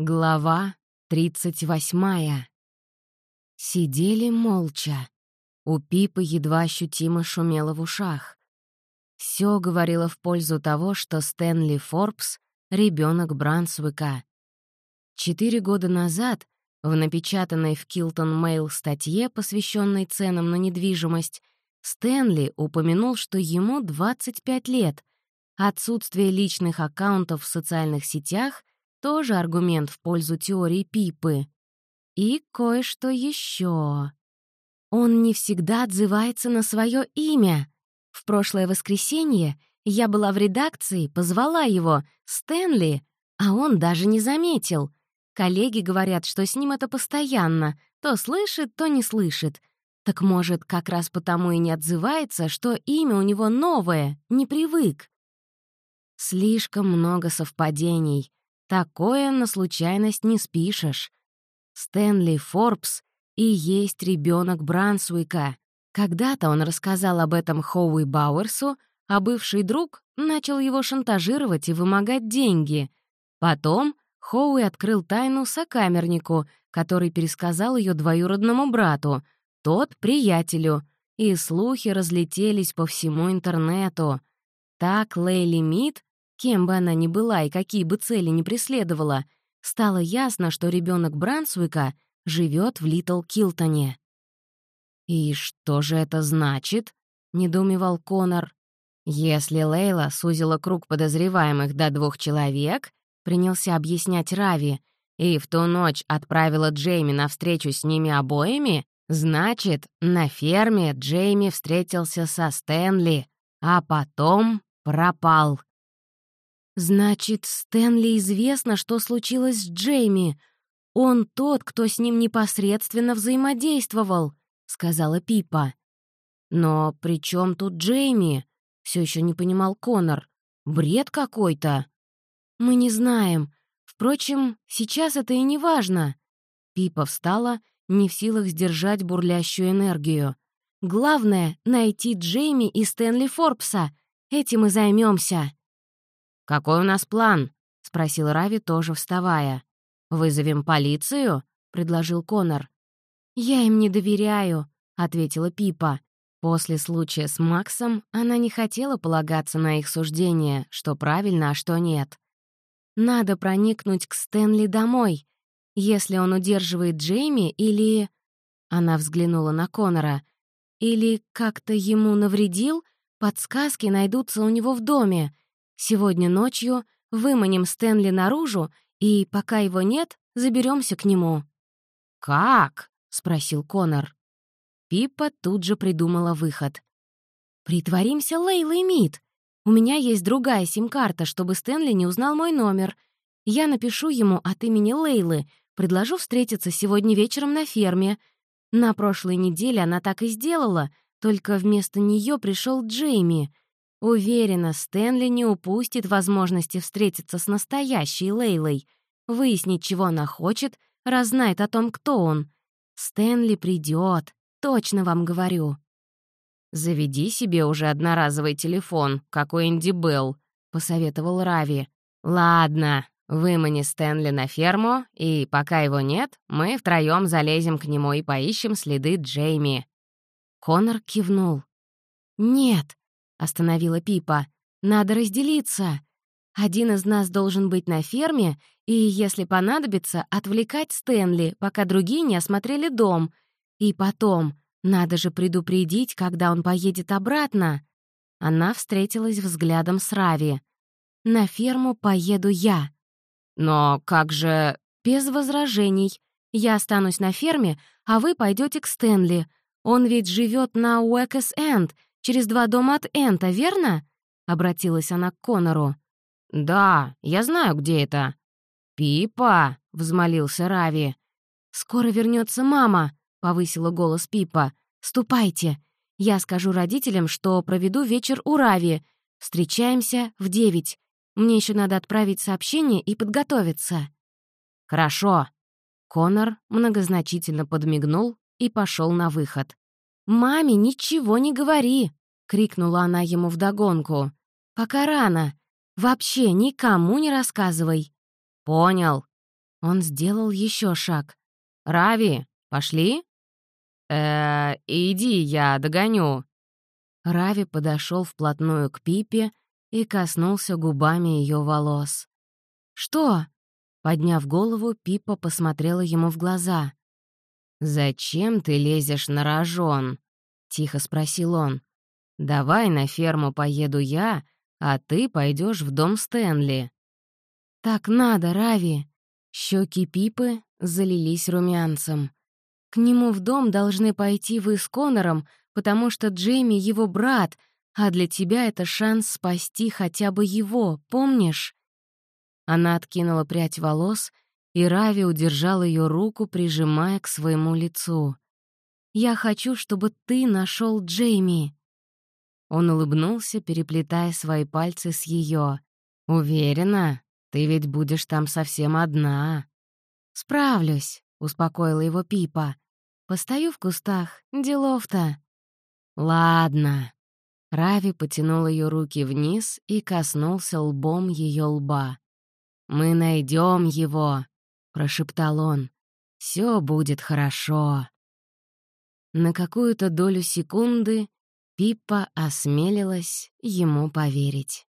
Глава тридцать восьмая. Сидели молча. У Пипы едва ощутимо шумело в ушах. Все говорило в пользу того, что Стэнли Форбс — ребенок Брансвика. Четыре года назад в напечатанной в Килтон Мэйл статье, посвященной ценам на недвижимость, Стэнли упомянул, что ему 25 лет. Отсутствие личных аккаунтов в социальных сетях тоже аргумент в пользу теории Пипы. И кое-что еще. Он не всегда отзывается на свое имя. В прошлое воскресенье я была в редакции, позвала его «Стэнли», а он даже не заметил. Коллеги говорят, что с ним это постоянно. То слышит, то не слышит. Так может, как раз потому и не отзывается, что имя у него новое, не привык. Слишком много совпадений. Такое на случайность не спишешь. Стэнли Форбс и есть ребенок Брансуика. Когда-то он рассказал об этом Хоуи Бауэрсу, а бывший друг начал его шантажировать и вымогать деньги. Потом Хоуи открыл тайну сокамернику, который пересказал ее двоюродному брату, тот — приятелю, и слухи разлетелись по всему интернету. Так Лейли Мид Кем бы она ни была и какие бы цели ни преследовала, стало ясно, что ребенок Брансуика живет в Литл Килтоне. «И что же это значит?» — недоумевал Конор. «Если Лейла сузила круг подозреваемых до двух человек», — принялся объяснять Рави, «и в ту ночь отправила Джейми на встречу с ними обоими, значит, на ферме Джейми встретился со Стэнли, а потом пропал». «Значит, Стэнли известно, что случилось с Джейми. Он тот, кто с ним непосредственно взаимодействовал», — сказала Пипа. «Но при чем тут Джейми?» — все еще не понимал Конор. «Бред какой-то». «Мы не знаем. Впрочем, сейчас это и не важно». Пипа встала, не в силах сдержать бурлящую энергию. «Главное — найти Джейми и Стэнли Форбса. Этим и займемся. «Какой у нас план?» — спросил Рави, тоже вставая. «Вызовем полицию?» — предложил Конор. «Я им не доверяю», — ответила Пипа. После случая с Максом она не хотела полагаться на их суждение, что правильно, а что нет. «Надо проникнуть к Стэнли домой, если он удерживает Джейми или...» Она взглянула на Конора. «Или как-то ему навредил, подсказки найдутся у него в доме. Сегодня ночью выманим Стэнли наружу, и, пока его нет, заберемся к нему». «Как?» — спросил Конор. Пиппа тут же придумала выход. «Притворимся Лейлой Мид. У меня есть другая сим-карта, чтобы Стэнли не узнал мой номер. Я напишу ему от имени Лейлы, предложу встретиться сегодня вечером на ферме. На прошлой неделе она так и сделала, только вместо нее пришел Джейми — Уверена, Стэнли не упустит возможности встретиться с настоящей Лейлой, выяснить, чего она хочет, раз знает о том, кто он. Стэнли придет, точно вам говорю. «Заведи себе уже одноразовый телефон, как у Энди Белл», — посоветовал Рави. «Ладно, вымани Стэнли на ферму, и пока его нет, мы втроём залезем к нему и поищем следы Джейми». Конор кивнул. «Нет, — остановила Пипа. «Надо разделиться. Один из нас должен быть на ферме и, если понадобится, отвлекать Стэнли, пока другие не осмотрели дом. И потом, надо же предупредить, когда он поедет обратно». Она встретилась взглядом с Рави. «На ферму поеду я». «Но как же...» «Без возражений. Я останусь на ферме, а вы пойдете к Стэнли. Он ведь живет на Уэкэс-Энд, Через два дома от Энта, верно?» — обратилась она к Конору. «Да, я знаю, где это». «Пипа!» — взмолился Рави. «Скоро вернется мама», — повысила голос Пипа. «Ступайте. Я скажу родителям, что проведу вечер у Рави. Встречаемся в девять. Мне еще надо отправить сообщение и подготовиться». «Хорошо». Конор многозначительно подмигнул и пошел на выход. «Маме ничего не говори!» — крикнула она ему вдогонку. «Пока рано. Вообще никому не рассказывай». «Понял». Он сделал еще шаг. «Рави, пошли?» э иди, я догоню». Рави подошел вплотную к Пипе и коснулся губами ее волос. «Что?» Подняв голову, Пипа посмотрела ему в глаза. «Зачем ты лезешь на рожон?» — тихо спросил он. «Давай на ферму поеду я, а ты пойдешь в дом Стэнли». «Так надо, Рави!» Щеки Пипы залились румянцем. «К нему в дом должны пойти вы с Конором, потому что Джейми — его брат, а для тебя это шанс спасти хотя бы его, помнишь?» Она откинула прядь волос, и Рави удержал ее руку, прижимая к своему лицу. «Я хочу, чтобы ты нашел Джейми». Он улыбнулся, переплетая свои пальцы с ее. «Уверена, ты ведь будешь там совсем одна». «Справлюсь», — успокоила его Пипа. «Постою в кустах, делов-то». «Ладно». Рави потянул ее руки вниз и коснулся лбом ее лба. «Мы найдем его», — прошептал он. «Все будет хорошо». На какую-то долю секунды Пиппа осмелилась ему поверить.